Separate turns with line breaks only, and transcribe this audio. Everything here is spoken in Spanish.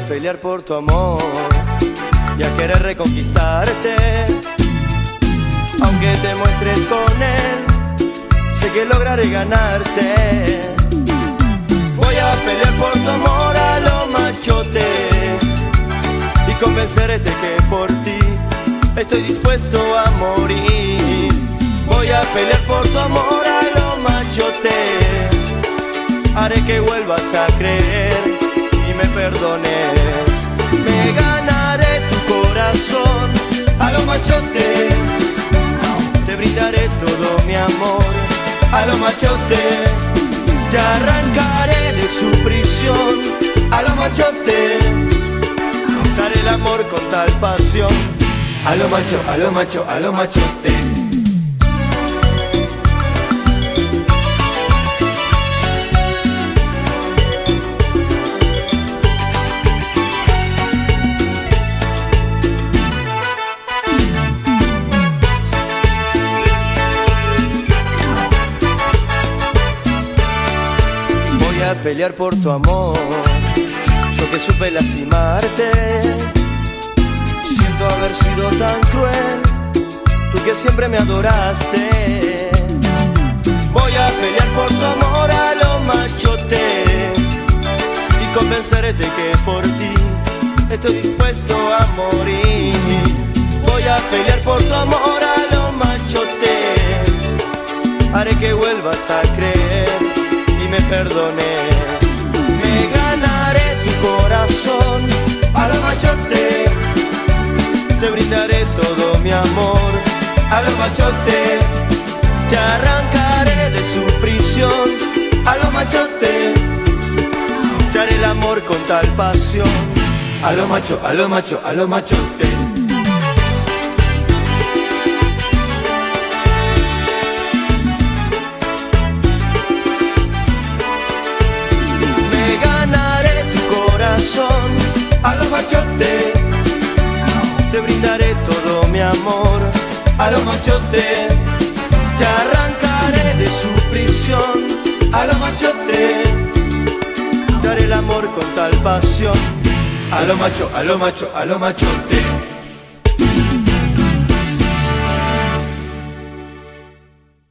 a pelear por tu amor y a reconquistarte. Aunque te muestres con él, sé que lograré ganarte. Voy a pelear por tu amor a lo machote y convencerte que por ti estoy dispuesto a morir. Voy a pelear por tu amor a lo machote, haré que vuelvas a creer a lo machote, te arrancaré de su prisión a lo machote, daré el amor con tal pasión. A lo macho, a lo macho, a lo machote. A pelear por tu amor, yo que supe lastimarte. Siento haber sido tan cruel, tú que siempre me adoraste. Voy a pelear por tu amor a lo machote y convencerte que por ti estoy dispuesto a morir. Voy a pelear por tu amor a lo machote, haré que vuelvas a creer perdones. Me ganaré tu corazón. A lo machote, te brindaré todo mi amor. A lo machote, te arrancaré de su prisión. A lo machote, te haré el amor con tal pasión. A lo macho, a lo macho, a lo machote. Machote, te brindaré todo mi amor. A lo machote, te arrancaré de su prisión. A lo machote, te haré el amor con tal pasión. A lo macho, a lo macho, a lo machote.